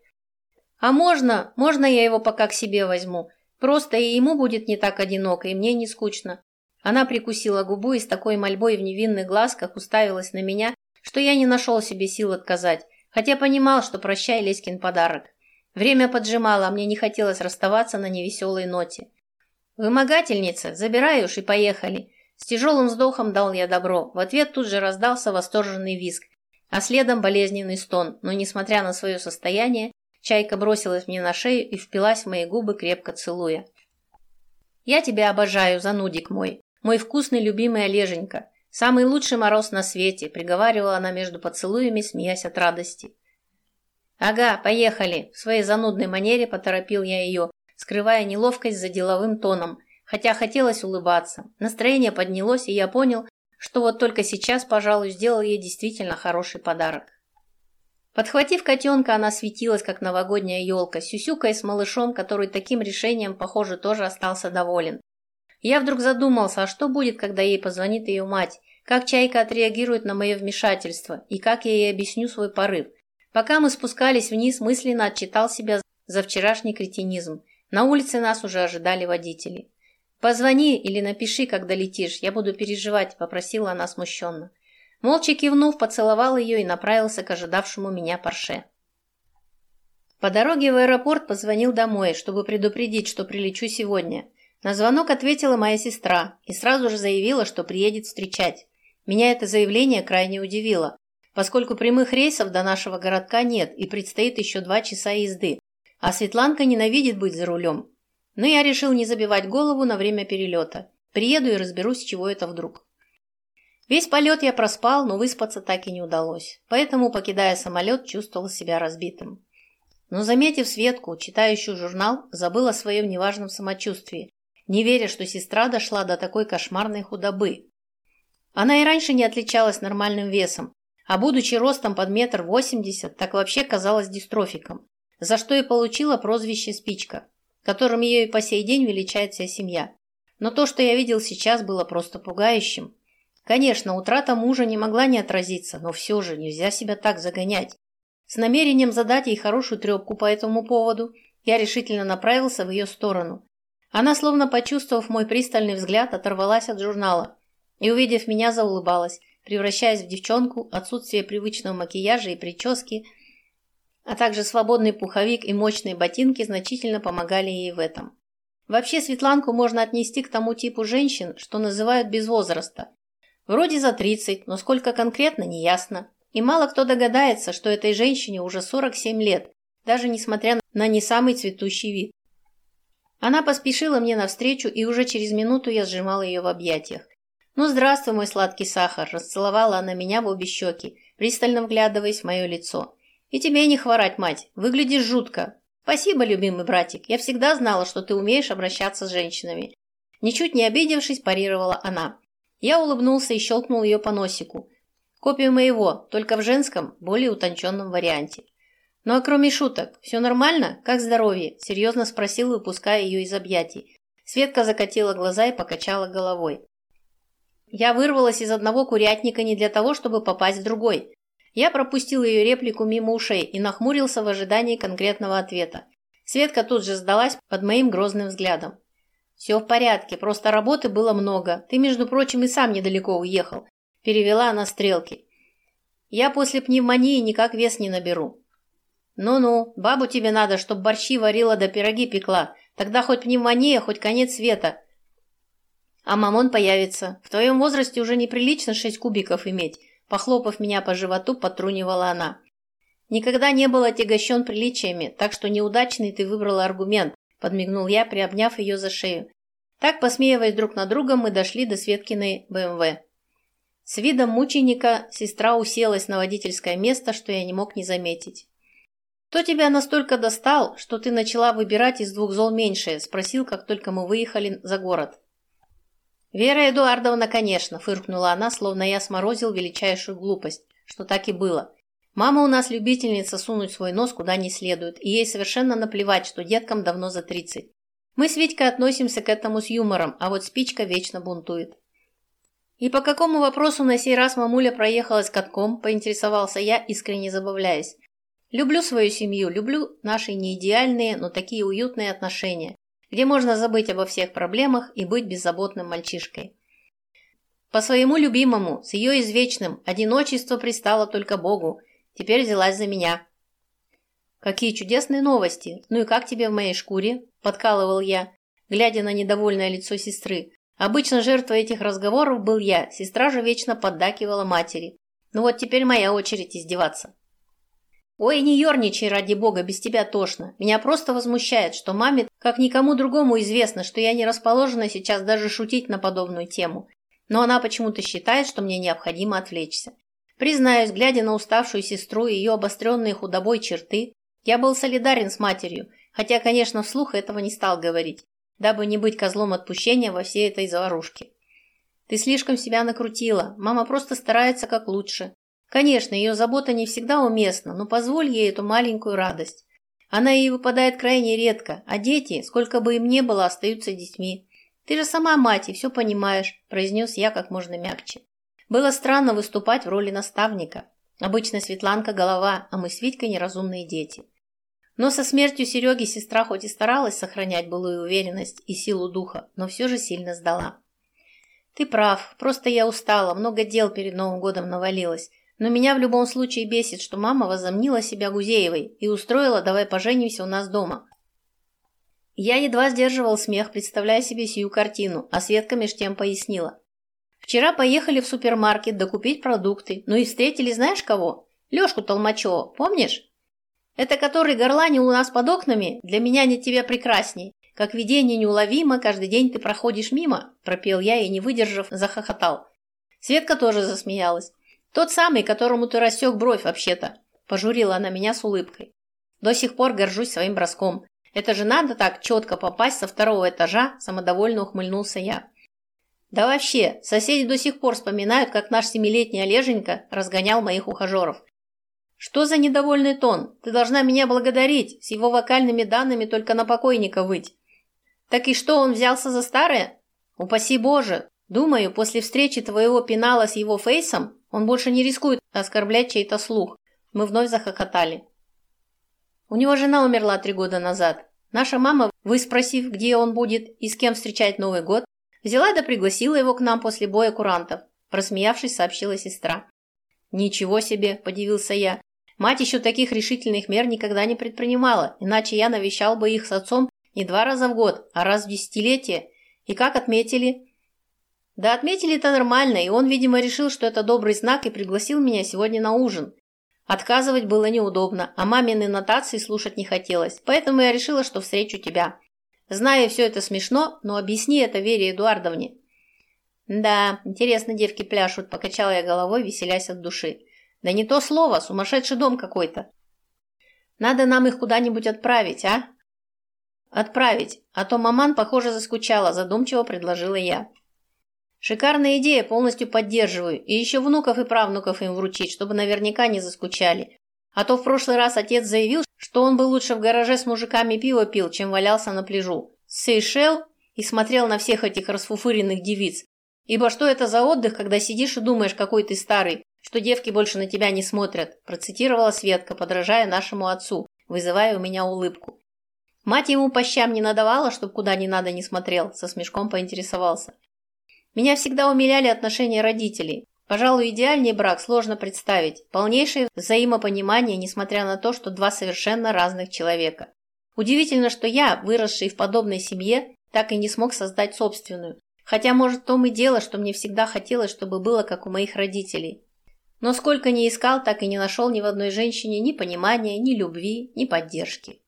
А можно, можно я его пока к себе возьму? Просто и ему будет не так одиноко, и мне не скучно. Она прикусила губу и с такой мольбой в невинных глазках уставилась на меня, что я не нашел себе сил отказать, хотя понимал, что прощай Леськин подарок. Время поджимало, а мне не хотелось расставаться на невеселой ноте. «Вымогательница, забирай уж и поехали!» С тяжелым вздохом дал я добро. В ответ тут же раздался восторженный визг, а следом болезненный стон, но, несмотря на свое состояние, Чайка бросилась мне на шею и впилась в мои губы, крепко целуя. «Я тебя обожаю, занудик мой, мой вкусный любимый Олеженька!» Самый лучший мороз на свете, приговаривала она между поцелуями, смеясь от радости. Ага, поехали. В своей занудной манере поторопил я ее, скрывая неловкость за деловым тоном, хотя хотелось улыбаться. Настроение поднялось, и я понял, что вот только сейчас, пожалуй, сделал ей действительно хороший подарок. Подхватив котенка, она светилась, как новогодняя елка, сюсюкая с малышом, который таким решением, похоже, тоже остался доволен. Я вдруг задумался, а что будет, когда ей позвонит ее мать, как Чайка отреагирует на мое вмешательство и как я ей объясню свой порыв. Пока мы спускались вниз, мысленно отчитал себя за вчерашний кретинизм. На улице нас уже ожидали водители. «Позвони или напиши, когда летишь, я буду переживать», – попросила она смущенно. Молча кивнув, поцеловал ее и направился к ожидавшему меня Порше. По дороге в аэропорт позвонил домой, чтобы предупредить, что прилечу сегодня. На звонок ответила моя сестра и сразу же заявила, что приедет встречать. Меня это заявление крайне удивило, поскольку прямых рейсов до нашего городка нет и предстоит еще два часа езды, а Светланка ненавидит быть за рулем. Но я решил не забивать голову на время перелета. Приеду и разберусь, чего это вдруг. Весь полет я проспал, но выспаться так и не удалось. Поэтому, покидая самолет, чувствовал себя разбитым. Но, заметив Светку, читающую журнал, забыл о своем неважном самочувствии, не веря, что сестра дошла до такой кошмарной худобы. Она и раньше не отличалась нормальным весом, а будучи ростом под метр восемьдесят, так вообще казалась дистрофиком, за что и получила прозвище «Спичка», которым ее и по сей день величает вся семья. Но то, что я видел сейчас, было просто пугающим. Конечно, утрата мужа не могла не отразиться, но все же нельзя себя так загонять. С намерением задать ей хорошую трепку по этому поводу, я решительно направился в ее сторону. Она, словно почувствовав мой пристальный взгляд, оторвалась от журнала и, увидев меня, заулыбалась, превращаясь в девчонку, отсутствие привычного макияжа и прически, а также свободный пуховик и мощные ботинки значительно помогали ей в этом. Вообще Светланку можно отнести к тому типу женщин, что называют без возраста, Вроде за 30, но сколько конкретно, не ясно. И мало кто догадается, что этой женщине уже 47 лет, даже несмотря на не самый цветущий вид. Она поспешила мне навстречу, и уже через минуту я сжимал ее в объятиях. «Ну, здравствуй, мой сладкий сахар!» – расцеловала она меня в обе щеки, пристально вглядываясь в мое лицо. «И тебе не хворать, мать, выглядишь жутко. Спасибо, любимый братик, я всегда знала, что ты умеешь обращаться с женщинами». Ничуть не обидевшись, парировала она. Я улыбнулся и щелкнул ее по носику. Копию моего, только в женском, более утонченном варианте. «Ну а кроме шуток, все нормально? Как здоровье?» – серьезно спросил, выпуская ее из объятий. Светка закатила глаза и покачала головой. Я вырвалась из одного курятника не для того, чтобы попасть в другой. Я пропустил ее реплику мимо ушей и нахмурился в ожидании конкретного ответа. Светка тут же сдалась под моим грозным взглядом. «Все в порядке, просто работы было много. Ты, между прочим, и сам недалеко уехал», – перевела она стрелки. «Я после пневмонии никак вес не наберу». «Ну-ну, бабу тебе надо, чтоб борщи варила да пироги пекла. Тогда хоть пневмония, хоть конец света». «А мамон появится. В твоем возрасте уже неприлично шесть кубиков иметь», – похлопав меня по животу, потрунивала она. «Никогда не был отягощен приличиями, так что неудачный ты выбрала аргумент подмигнул я, приобняв ее за шею. Так, посмеиваясь друг над другом, мы дошли до Светкиной БМВ. С видом мученика сестра уселась на водительское место, что я не мог не заметить. «Кто тебя настолько достал, что ты начала выбирать из двух зол меньшее?» – спросил, как только мы выехали за город. «Вера Эдуардовна, конечно», – фыркнула она, словно я сморозил величайшую глупость, что так и было. Мама у нас любительница сунуть свой нос куда не следует, и ей совершенно наплевать, что деткам давно за 30. Мы с Витькой относимся к этому с юмором, а вот спичка вечно бунтует. «И по какому вопросу на сей раз мамуля проехалась катком?» – поинтересовался я, искренне забавляясь. «Люблю свою семью, люблю наши неидеальные, но такие уютные отношения, где можно забыть обо всех проблемах и быть беззаботным мальчишкой». По своему любимому, с ее извечным, одиночество пристало только Богу – Теперь взялась за меня. «Какие чудесные новости! Ну и как тебе в моей шкуре?» – подкалывал я, глядя на недовольное лицо сестры. Обычно жертвой этих разговоров был я, сестра же вечно поддакивала матери. Ну вот теперь моя очередь издеваться. «Ой, не ерничай, ради бога, без тебя тошно. Меня просто возмущает, что маме, как никому другому, известно, что я не расположена сейчас даже шутить на подобную тему. но она почему-то считает, что мне необходимо отвлечься. Признаюсь, глядя на уставшую сестру и ее обостренные худобой черты, я был солидарен с матерью, хотя, конечно, вслух этого не стал говорить, дабы не быть козлом отпущения во всей этой заварушке. Ты слишком себя накрутила, мама просто старается как лучше. Конечно, ее забота не всегда уместна, но позволь ей эту маленькую радость. Она ей выпадает крайне редко, а дети, сколько бы им ни было, остаются детьми. Ты же сама мать и все понимаешь, произнес я как можно мягче. Было странно выступать в роли наставника. Обычно Светланка голова, а мы с Витькой неразумные дети. Но со смертью Сереги сестра хоть и старалась сохранять былую уверенность и силу духа, но все же сильно сдала. «Ты прав, просто я устала, много дел перед Новым годом навалилось. Но меня в любом случае бесит, что мама возомнила себя Гузеевой и устроила «давай поженимся у нас дома». Я едва сдерживал смех, представляя себе сию картину, а Светка меж тем пояснила. «Вчера поехали в супермаркет докупить продукты, ну и встретили знаешь кого? Лешку Толмачева, помнишь? Это который горланил у нас под окнами, для меня не тебя прекрасней. Как видение неуловимо, каждый день ты проходишь мимо, пропел я и, не выдержав, захохотал. Светка тоже засмеялась. Тот самый, которому ты рассек бровь вообще-то, пожурила она меня с улыбкой. До сих пор горжусь своим броском. Это же надо так четко попасть со второго этажа, самодовольно ухмыльнулся я. Да вообще, соседи до сих пор вспоминают, как наш семилетний Олеженька разгонял моих ухажеров. «Что за недовольный тон? Ты должна меня благодарить. С его вокальными данными только на покойника выть». «Так и что, он взялся за старое?» «Упаси Боже! Думаю, после встречи твоего пенала с его фейсом он больше не рискует оскорблять чей-то слух». Мы вновь захохотали. У него жена умерла три года назад. Наша мама, выспросив, где он будет и с кем встречать Новый год, взяла да пригласила его к нам после боя курантов. Просмеявшись, сообщила сестра. «Ничего себе!» – подивился я. Мать еще таких решительных мер никогда не предпринимала, иначе я навещал бы их с отцом не два раза в год, а раз в десятилетие. И как отметили? Да отметили-то нормально, и он, видимо, решил, что это добрый знак и пригласил меня сегодня на ужин. Отказывать было неудобно, а мамины нотации слушать не хотелось, поэтому я решила, что встречу тебя. Знаю, все это смешно, но объясни это Вере Эдуардовне. Да, интересно девки пляшут, покачала я головой, веселясь от души. Да не то слово, сумасшедший дом какой-то. Надо нам их куда-нибудь отправить, а? Отправить, а то маман, похоже, заскучала, задумчиво предложила я. Шикарная идея, полностью поддерживаю. И еще внуков и правнуков им вручить, чтобы наверняка не заскучали. А то в прошлый раз отец заявил, что он бы лучше в гараже с мужиками пиво пил, чем валялся на пляжу. Сейшел и смотрел на всех этих расфуфыренных девиц. Ибо что это за отдых, когда сидишь и думаешь, какой ты старый, что девки больше на тебя не смотрят, процитировала Светка, подражая нашему отцу, вызывая у меня улыбку. Мать ему по щам не надавала, чтоб куда ни надо не смотрел, со смешком поинтересовался. Меня всегда умиляли отношения родителей. Пожалуй, идеальный брак сложно представить. Полнейшее взаимопонимание, несмотря на то, что два совершенно разных человека. Удивительно, что я, выросший в подобной семье, так и не смог создать собственную. Хотя, может, в том и дело, что мне всегда хотелось, чтобы было как у моих родителей. Но сколько ни искал, так и не нашел ни в одной женщине ни понимания, ни любви, ни поддержки.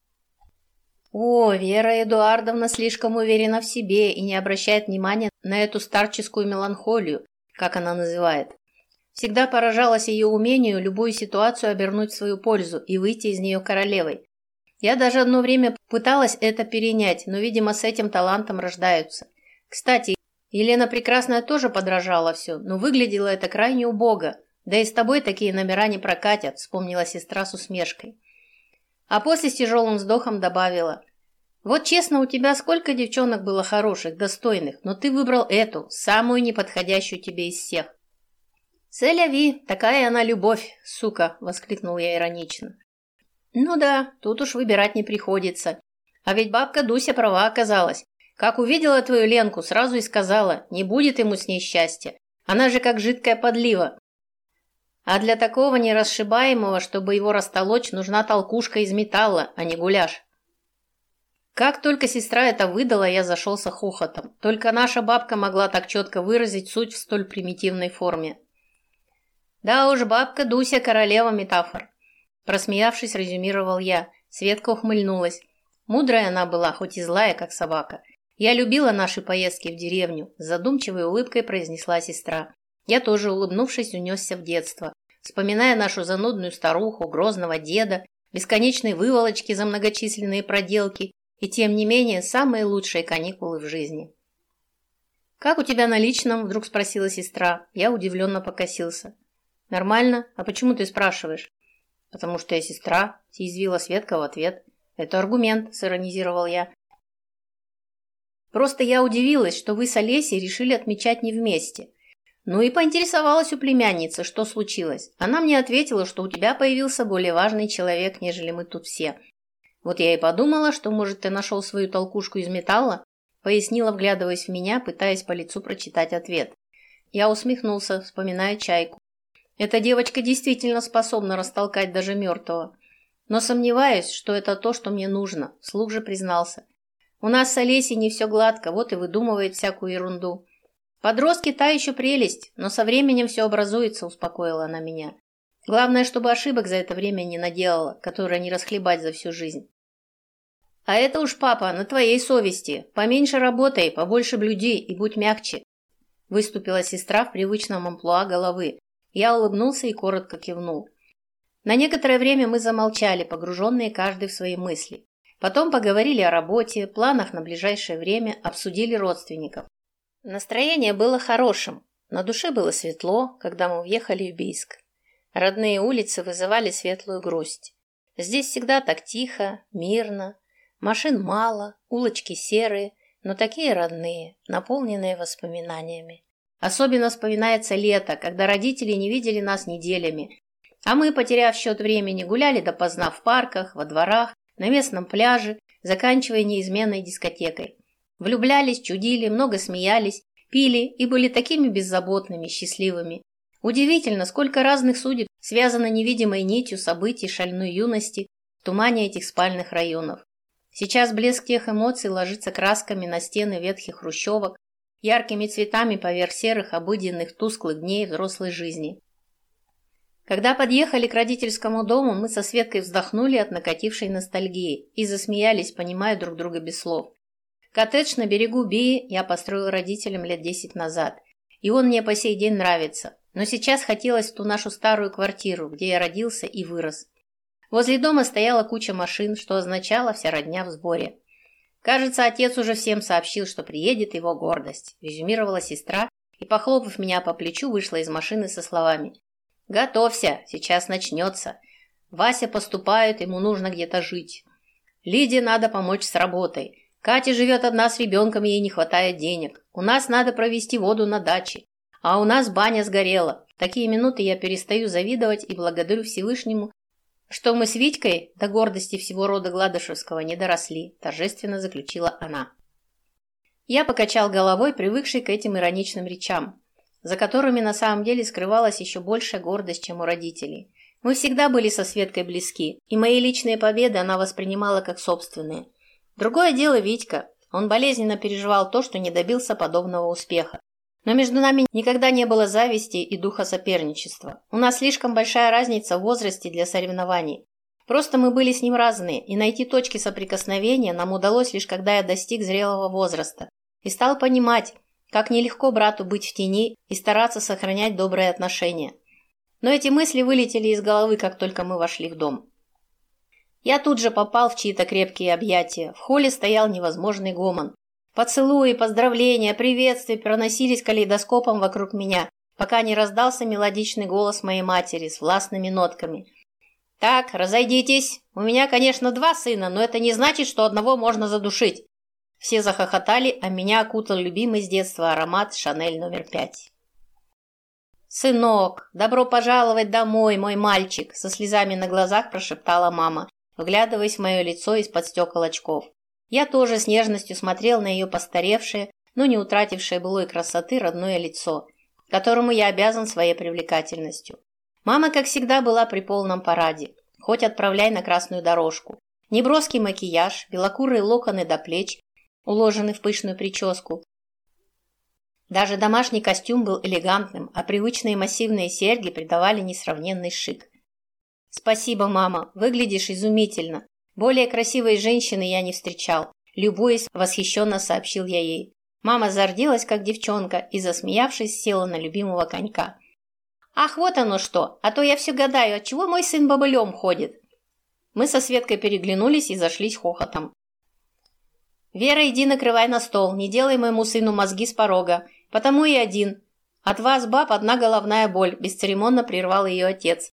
О, Вера Эдуардовна слишком уверена в себе и не обращает внимания на эту старческую меланхолию, как она называет. Всегда поражалась ее умению любую ситуацию обернуть в свою пользу и выйти из нее королевой. Я даже одно время пыталась это перенять, но, видимо, с этим талантом рождаются. Кстати, Елена Прекрасная тоже подражала все, но выглядело это крайне убого, да и с тобой такие номера не прокатят, вспомнила сестра с усмешкой. А после с тяжелым вздохом добавила. Вот честно, у тебя сколько девчонок было хороших, достойных, но ты выбрал эту, самую неподходящую тебе из всех. «Селяви, такая она любовь, сука!» – воскликнул я иронично. «Ну да, тут уж выбирать не приходится. А ведь бабка Дуся права оказалась. Как увидела твою Ленку, сразу и сказала, не будет ему с ней счастья. Она же как жидкая подлива, а для такого нерасшибаемого, чтобы его растолочь, нужна толкушка из металла, а не гуляш. Как только сестра это выдала, я зашелся хохотом. Только наша бабка могла так четко выразить суть в столь примитивной форме. Да уж, бабка Дуся королева метафор. Просмеявшись, резюмировал я. Светка ухмыльнулась. Мудрая она была, хоть и злая, как собака. Я любила наши поездки в деревню, задумчивой улыбкой произнесла сестра. Я тоже, улыбнувшись, унесся в детство, вспоминая нашу занудную старуху, грозного деда, бесконечные выволочки за многочисленные проделки и, тем не менее, самые лучшие каникулы в жизни. «Как у тебя на личном?» – вдруг спросила сестра. Я удивленно покосился. «Нормально? А почему ты спрашиваешь?» «Потому что я сестра», – съязвила Светка в ответ. «Это аргумент», – сиронизировал я. «Просто я удивилась, что вы с Олесей решили отмечать не вместе. Ну и поинтересовалась у племянницы, что случилось. Она мне ответила, что у тебя появился более важный человек, нежели мы тут все. Вот я и подумала, что, может, ты нашел свою толкушку из металла, пояснила, вглядываясь в меня, пытаясь по лицу прочитать ответ. Я усмехнулся, вспоминая чайку. Эта девочка действительно способна растолкать даже мертвого. Но сомневаюсь, что это то, что мне нужно, вслух же признался. У нас с Олесей не все гладко, вот и выдумывает всякую ерунду. Подростки та еще прелесть, но со временем все образуется, успокоила она меня. Главное, чтобы ошибок за это время не наделала, которые не расхлебать за всю жизнь. А это уж, папа, на твоей совести. Поменьше работай, побольше блюди и будь мягче. Выступила сестра в привычном амплуа головы. Я улыбнулся и коротко кивнул. На некоторое время мы замолчали, погруженные каждый в свои мысли. Потом поговорили о работе, планах на ближайшее время, обсудили родственников. Настроение было хорошим, на душе было светло, когда мы въехали в Бийск. Родные улицы вызывали светлую грусть. Здесь всегда так тихо, мирно, машин мало, улочки серые, но такие родные, наполненные воспоминаниями. Особенно вспоминается лето, когда родители не видели нас неделями, а мы, потеряв счет времени, гуляли допоздна в парках, во дворах, на местном пляже, заканчивая неизменной дискотекой. Влюблялись, чудили, много смеялись, пили и были такими беззаботными, счастливыми. Удивительно, сколько разных судеб связано невидимой нитью событий шальной юности в тумане этих спальных районов. Сейчас блеск тех эмоций ложится красками на стены ветхих хрущевок, яркими цветами поверх серых, обыденных, тусклых дней взрослой жизни. Когда подъехали к родительскому дому, мы со Светкой вздохнули от накатившей ностальгии и засмеялись, понимая друг друга без слов. Коттедж на берегу Бии я построил родителям лет десять назад, и он мне по сей день нравится, но сейчас хотелось в ту нашу старую квартиру, где я родился и вырос. Возле дома стояла куча машин, что означало вся родня в сборе. Кажется, отец уже всем сообщил, что приедет его гордость, резюмировала сестра и, похлопав меня по плечу, вышла из машины со словами «Готовься, сейчас начнется. Вася поступает, ему нужно где-то жить. Лиде надо помочь с работой. Катя живет одна с ребенком, ей не хватает денег. У нас надо провести воду на даче. А у нас баня сгорела. В такие минуты я перестаю завидовать и благодарю Всевышнему, что мы с Витькой до гордости всего рода Гладышевского не доросли, торжественно заключила она. Я покачал головой, привыкший к этим ироничным речам, за которыми на самом деле скрывалась еще большая гордость, чем у родителей. Мы всегда были со Светкой близки, и мои личные победы она воспринимала как собственные – Другое дело Витька. Он болезненно переживал то, что не добился подобного успеха. Но между нами никогда не было зависти и духа соперничества. У нас слишком большая разница в возрасте для соревнований. Просто мы были с ним разные, и найти точки соприкосновения нам удалось лишь когда я достиг зрелого возраста и стал понимать, как нелегко брату быть в тени и стараться сохранять добрые отношения. Но эти мысли вылетели из головы, как только мы вошли в дом. Я тут же попал в чьи-то крепкие объятия. В холле стоял невозможный гомон. Поцелуи, поздравления, приветствия проносились калейдоскопом вокруг меня, пока не раздался мелодичный голос моей матери с властными нотками. «Так, разойдитесь. У меня, конечно, два сына, но это не значит, что одного можно задушить». Все захохотали, а меня окутал любимый с детства аромат «Шанель номер пять». «Сынок, добро пожаловать домой, мой мальчик!» Со слезами на глазах прошептала мама вглядываясь в мое лицо из-под стекол очков. Я тоже с нежностью смотрел на ее постаревшее, но не утратившее былой красоты родное лицо, которому я обязан своей привлекательностью. Мама, как всегда, была при полном параде, хоть отправляй на красную дорожку. Неброский макияж, белокурые локоны до плеч, уложены в пышную прическу. Даже домашний костюм был элегантным, а привычные массивные серьги придавали несравненный шик. «Спасибо, мама. Выглядишь изумительно. Более красивой женщины я не встречал. любуясь, восхищенно сообщил я ей. Мама зарделась, как девчонка, и, засмеявшись, села на любимого конька. «Ах, вот оно что! А то я все гадаю, отчего мой сын бобылем ходит?» Мы со Светкой переглянулись и зашлись хохотом. «Вера, иди накрывай на стол, не делай моему сыну мозги с порога, потому и один. От вас, баб, одна головная боль», – бесцеремонно прервал ее отец.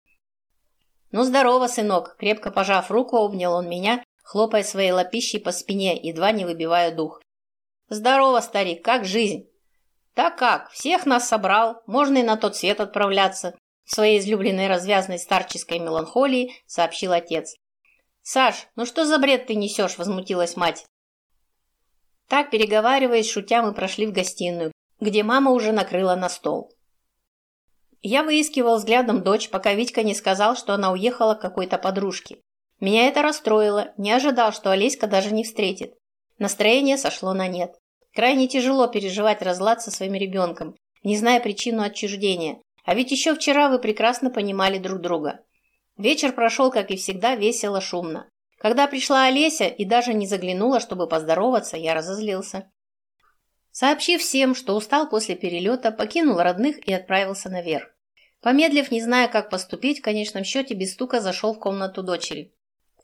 «Ну, здорово, сынок!» – крепко пожав руку, обнял он меня, хлопая своей лапищей по спине, едва не выбивая дух. «Здорово, старик, как жизнь?» «Так как, всех нас собрал, можно и на тот свет отправляться», в своей излюбленной развязной старческой меланхолии сообщил отец. «Саш, ну что за бред ты несешь?» – возмутилась мать. Так, переговариваясь, шутя, мы прошли в гостиную, где мама уже накрыла на стол. Я выискивал взглядом дочь, пока Витька не сказал, что она уехала к какой-то подружке. Меня это расстроило, не ожидал, что Олеська даже не встретит. Настроение сошло на нет. Крайне тяжело переживать разлад со своим ребенком, не зная причину отчуждения. А ведь еще вчера вы прекрасно понимали друг друга. Вечер прошел, как и всегда, весело, шумно. Когда пришла Олеся и даже не заглянула, чтобы поздороваться, я разозлился. Сообщив всем, что устал после перелета, покинул родных и отправился наверх. Помедлив, не зная, как поступить, в конечном счете без стука зашел в комнату дочери,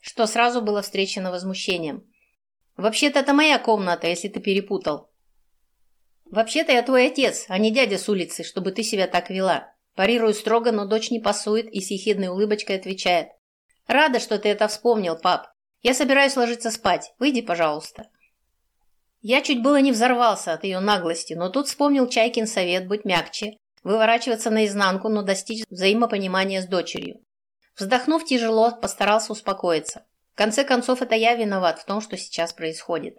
что сразу было встречено возмущением. Вообще-то это моя комната, если ты перепутал. Вообще-то я твой отец, а не дядя с улицы, чтобы ты себя так вела. Парирую строго, но дочь не пасует и с ехидной улыбочкой отвечает. Рада, что ты это вспомнил, пап. Я собираюсь ложиться спать. Выйди, пожалуйста. Я чуть было не взорвался от ее наглости, но тут вспомнил Чайкин совет быть мягче, выворачиваться наизнанку, но достичь взаимопонимания с дочерью. Вздохнув тяжело, постарался успокоиться конце концов, это я виноват в том, что сейчас происходит.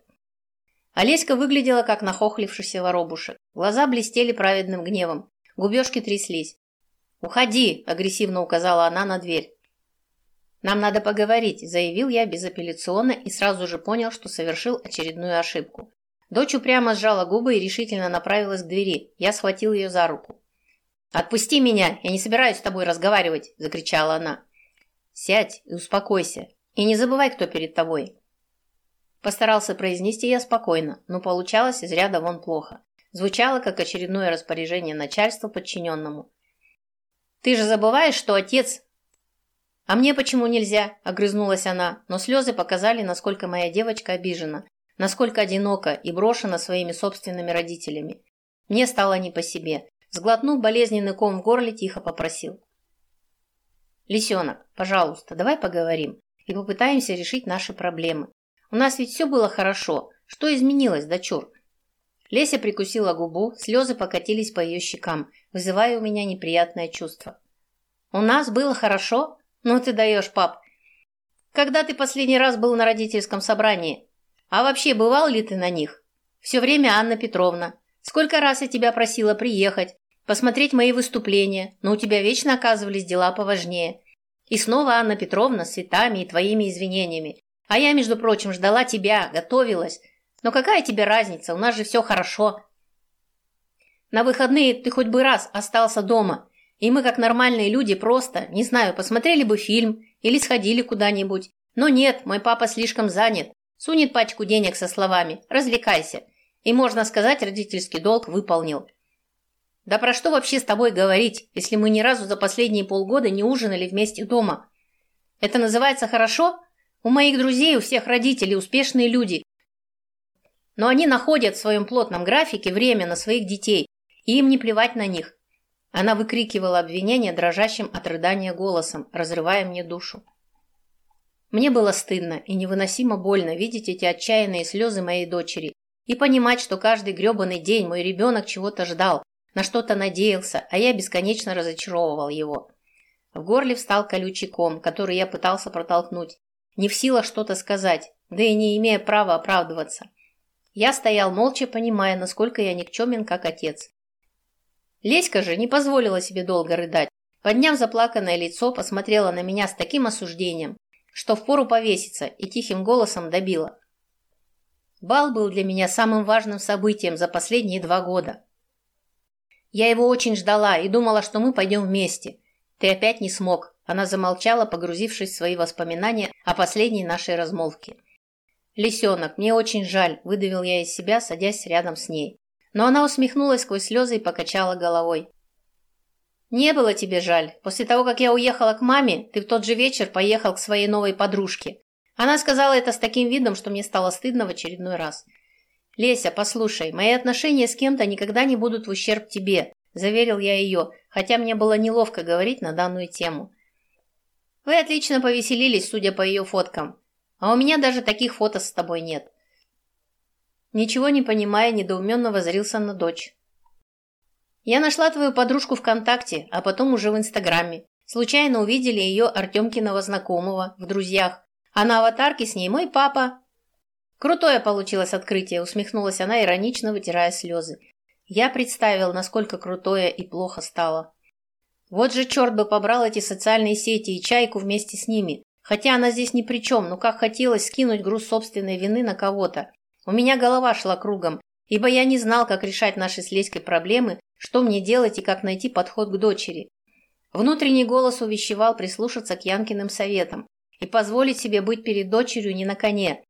Олеська выглядела, как нахохлившийся воробушек. Глаза блестели праведным гневом. Губежки тряслись. «Уходи!» – агрессивно указала она на дверь. «Нам надо поговорить», – заявил я безапелляционно и сразу же понял, что совершил очередную ошибку. Дочь упрямо сжала губы и решительно направилась к двери. Я схватил ее за руку. «Отпусти меня! Я не собираюсь с тобой разговаривать!» – закричала она. «Сядь и успокойся. И не забывай, кто перед тобой. Постарался произнести я спокойно, но получалось из ряда вон плохо. Звучало, как очередное распоряжение начальства подчиненному. «Ты же забываешь, что отец...» «А мне почему нельзя?» – огрызнулась она, но слезы показали, насколько моя девочка обижена, насколько одинока и брошена своими собственными родителями. Мне стало не по себе. Сглотнув болезненный ком в горле, тихо попросил. «Лисенок, пожалуйста, давай поговорим и попытаемся решить наши проблемы. У нас ведь все было хорошо. Что изменилось, дочур?» Леся прикусила губу, слезы покатились по ее щекам, вызывая у меня неприятное чувство. «У нас было хорошо? Ну ты даешь, пап. Когда ты последний раз был на родительском собрании? А вообще, бывал ли ты на них? Все время Анна Петровна. Сколько раз я тебя просила приехать, посмотреть мои выступления, но у тебя вечно оказывались дела поважнее. И снова Анна Петровна с цветами и твоими извинениями. А я, между прочим, ждала тебя, готовилась. Но какая тебе разница, у нас же все хорошо. На выходные ты хоть бы раз остался дома, и мы, как нормальные люди, просто, не знаю, посмотрели бы фильм или сходили куда-нибудь. Но нет, мой папа слишком занят. Сунет пачку денег со словами «развлекайся». И, можно сказать, родительский долг выполнил. Да про что вообще с тобой говорить, если мы ни разу за последние полгода не ужинали вместе дома? Это называется хорошо? У моих друзей, у всех родителей успешные люди. Но они находят в своем плотном графике время на своих детей, и им не плевать на них. Она выкрикивала обвинения дрожащим от рыдания голосом, разрывая мне душу. Мне было стыдно и невыносимо больно видеть эти отчаянные слезы моей дочери и понимать, что каждый гребаный день мой ребенок чего-то ждал, на что-то надеялся, а я бесконечно разочаровывал его. В горле встал колючий ком, который я пытался протолкнуть, не в силах что-то сказать, да и не имея права оправдываться. Я стоял молча, понимая, насколько я никчемен, как отец. Леська же не позволила себе долго рыдать. Подняв заплаканное лицо, посмотрела на меня с таким осуждением, что впору повеситься, и тихим голосом добила. Бал был для меня самым важным событием за последние два года. Я его очень ждала и думала, что мы пойдем вместе. Ты опять не смог. Она замолчала, погрузившись в свои воспоминания о последней нашей размолвке. «Лисенок, мне очень жаль», – выдавил я из себя, садясь рядом с ней. Но она усмехнулась сквозь слезы и покачала головой. «Не было тебе жаль. После того, как я уехала к маме, ты в тот же вечер поехал к своей новой подружке. Она сказала это с таким видом, что мне стало стыдно в очередной раз. «Леся, послушай, мои отношения с кем-то никогда не будут в ущерб тебе», – заверил я ее, хотя мне было неловко говорить на данную тему. «Вы отлично повеселились, судя по ее фоткам. А у меня даже таких фото с тобой нет. Ничего не понимая, недоуменно возрился на дочь. Я нашла твою подружку ВКонтакте, а потом уже в Инстаграме. Случайно увидели ее Артемкиного знакомого в друзьях, а на аватарке с ней мой папа. Крутое получилось открытие, усмехнулась она, иронично вытирая слезы. Я представил, насколько крутое и плохо стало. Вот же черт бы побрал эти социальные сети и чайку вместе с ними. Хотя она здесь ни при чем, но как хотелось скинуть груз собственной вины на кого-то. У меня голова шла кругом, ибо я не знал, как решать наши с Леськой проблемы, что мне делать и как найти подход к дочери. Внутренний голос увещевал прислушаться к Янкиным советам и позволить себе быть перед дочерью не на коне,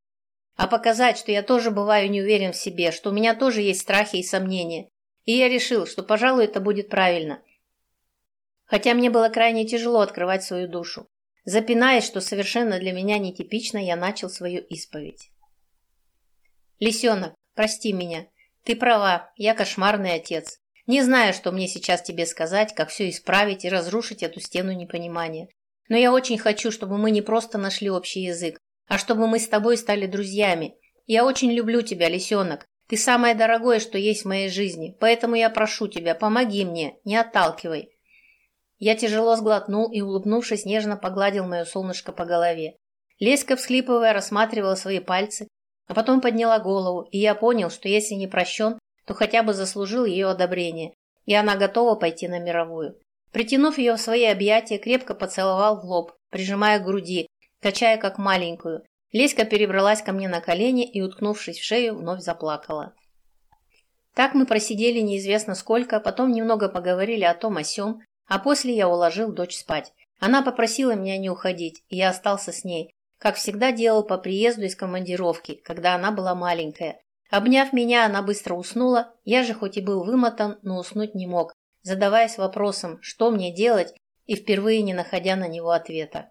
а показать, что я тоже бываю не уверен в себе, что у меня тоже есть страхи и сомнения. И я решил, что, пожалуй, это будет правильно. Хотя мне было крайне тяжело открывать свою душу. Запинаясь, что совершенно для меня нетипично, я начал свою исповедь. «Лисенок, прости меня. Ты права, я кошмарный отец. Не знаю, что мне сейчас тебе сказать, как все исправить и разрушить эту стену непонимания. Но я очень хочу, чтобы мы не просто нашли общий язык, а чтобы мы с тобой стали друзьями. Я очень люблю тебя, лисенок. Ты самое дорогое, что есть в моей жизни, поэтому я прошу тебя, помоги мне, не отталкивай. Я тяжело сглотнул и, улыбнувшись, нежно погладил мое солнышко по голове. Леська, всхлипывая, рассматривала свои пальцы, а потом подняла голову, и я понял, что если не прощен, то хотя бы заслужил ее одобрение, и она готова пойти на мировую. Притянув ее в свои объятия, крепко поцеловал в лоб, прижимая к груди, качая как маленькую. Леська перебралась ко мне на колени и, уткнувшись в шею, вновь заплакала. Так мы просидели неизвестно сколько, потом немного поговорили о том о сём, а после я уложил дочь спать. Она попросила меня не уходить, и я остался с ней, как всегда делал по приезду из командировки, когда она была маленькая. Обняв меня, она быстро уснула, я же хоть и был вымотан, но уснуть не мог, задаваясь вопросом, что мне делать, и впервые не находя на него ответа.